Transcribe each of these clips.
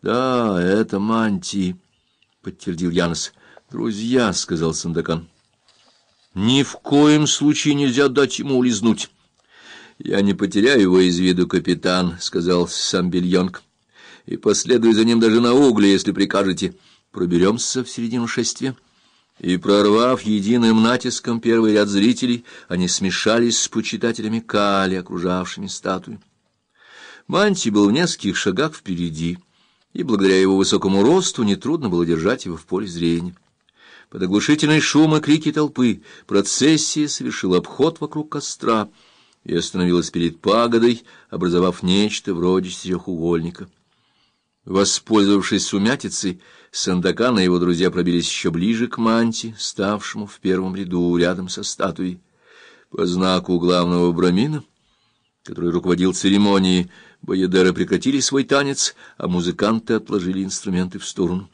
— Да, это мантии, — подтвердил Янос. — Друзья, — сказал Сандакан. — Ни в коем случае нельзя дать ему улизнуть. — Я не потеряю его из виду, капитан, — сказал Самбельонг, — и последую за ним даже на угле, если прикажете. Проберемся в середину шествия. И, прорвав единым натиском первый ряд зрителей, они смешались с почитателями Кали, окружавшими статую. Манти был в нескольких шагах впереди, и благодаря его высокому росту нетрудно было держать его в поле зрения. Под оглушительный шум и крики толпы процессия совершила обход вокруг костра и остановилась перед пагодой, образовав нечто вроде четырехугольника. Воспользовавшись сумятицей, Сандакан и его друзья пробились еще ближе к манти, ставшему в первом ряду рядом со статуей. По знаку главного брамина, который руководил церемонией, боядеры прекратили свой танец, а музыканты отложили инструменты в сторону.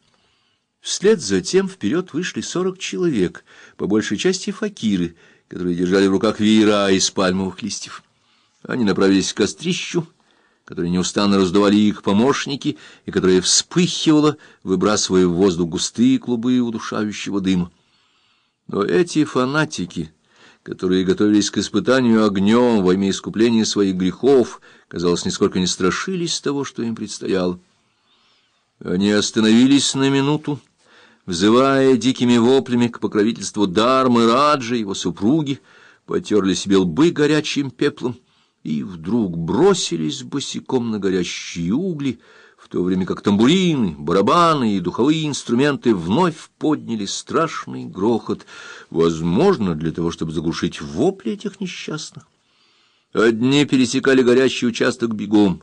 Вслед за тем вперед вышли сорок человек, по большей части факиры, которые держали в руках веера из пальмовых листьев. Они направились к кострищу, которые неустанно раздували их помощники и которая вспыхивала, выбрасывая в воздух густые клубы удушающего дыма. Но эти фанатики, которые готовились к испытанию огнем во имя искупления своих грехов, казалось, нисколько не страшились того, что им предстояло. Они остановились на минуту, взывая дикими воплями к покровительству Дармы Раджи, его супруги, потерли себе лбы горячим пеплом, и вдруг бросились босиком на горящие угли, в то время как тамбурины, барабаны и духовые инструменты вновь подняли страшный грохот, возможно, для того, чтобы заглушить вопли этих несчастных. Одни пересекали горящий участок бегом,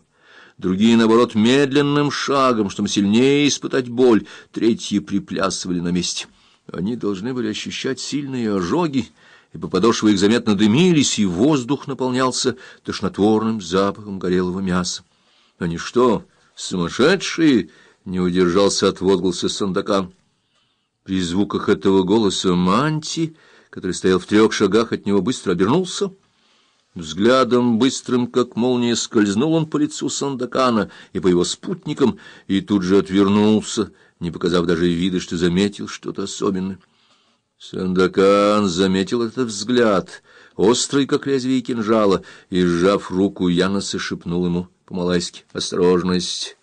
другие, наоборот, медленным шагом, чтобы сильнее испытать боль, третьи приплясывали на месте. Они должны были ощущать сильные ожоги, ибо подошвы их заметно дымились, и воздух наполнялся тошнотворным запахом горелого мяса. Они что, сумасшедшие? Не удержался от возгласа Сандакан. При звуках этого голоса Манти, который стоял в трех шагах от него, быстро обернулся. Взглядом быстрым, как молния, скользнул он по лицу Сандакана и по его спутникам, и тут же отвернулся, не показав даже вида, что заметил что-то особенное. Сандакан заметил этот взгляд, острый, как лезвие кинжала, и, сжав руку, Яноса шепнул ему по-малайски. — Осторожность!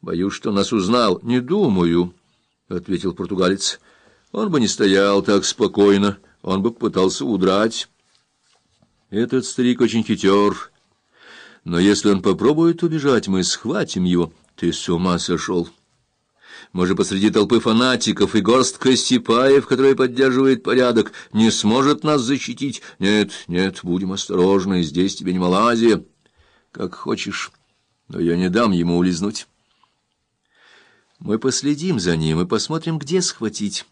Боюсь, что нас узнал. — Не думаю, — ответил португалец. — Он бы не стоял так спокойно, он бы пытался удрать. Этот старик очень хитер. Но если он попробует убежать, мы схватим его. Ты с ума сошел! — мы же посреди толпы фанатиков, и горстка сипаев, которая поддерживает порядок, не сможет нас защитить. Нет, нет, будем осторожны, здесь тебе не Малайзия. Как хочешь, но я не дам ему улизнуть. Мы последим за ним и посмотрим, где схватить.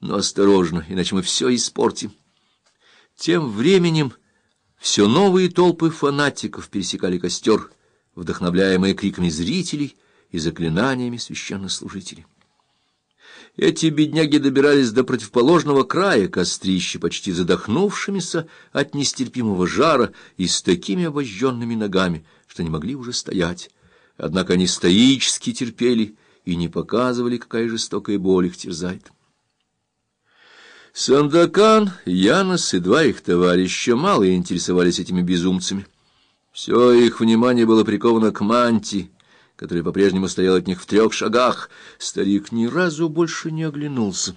Но осторожно, иначе мы все испортим. Тем временем все новые толпы фанатиков пересекали костер, вдохновляемые криками зрителей — и заклинаниями священнослужителей. Эти бедняги добирались до противоположного края кострища, почти задохнувшимися от нестерпимого жара и с такими обожженными ногами, что не могли уже стоять. Однако они стоически терпели и не показывали, какая жестокая боль их терзает. Сандакан, Янос и два их товарища мало интересовались этими безумцами. Все их внимание было приковано к манти, который по-прежнему стоял от них в трех шагах. Старик ни разу больше не оглянулся.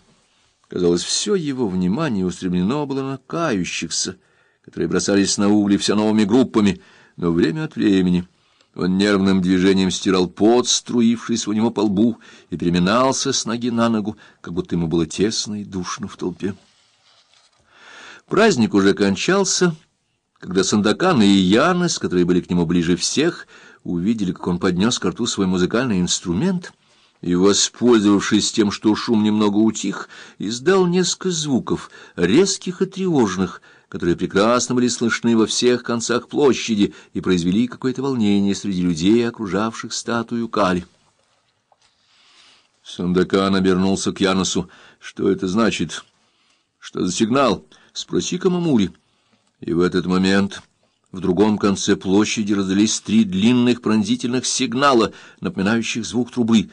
Казалось, все его внимание устремлено было на кающихся, которые бросались на угли все новыми группами, но время от времени он нервным движением стирал пот, струившийся у него по лбу, и переминался с ноги на ногу, как будто ему было тесно и душно в толпе. Праздник уже кончался, когда Сандакан и Янес, которые были к нему ближе всех, — увидели, как он поднес к рту свой музыкальный инструмент и, воспользовавшись тем, что шум немного утих, издал несколько звуков, резких и тревожных, которые прекрасно были слышны во всех концах площади и произвели какое-то волнение среди людей, окружавших статую Кали. Сандакан обернулся к Яносу. «Что это значит? Что за сигнал? Спроси-ка Мамури». И в этот момент... В другом конце площади раздались три длинных пронзительных сигнала, напоминающих звук трубы.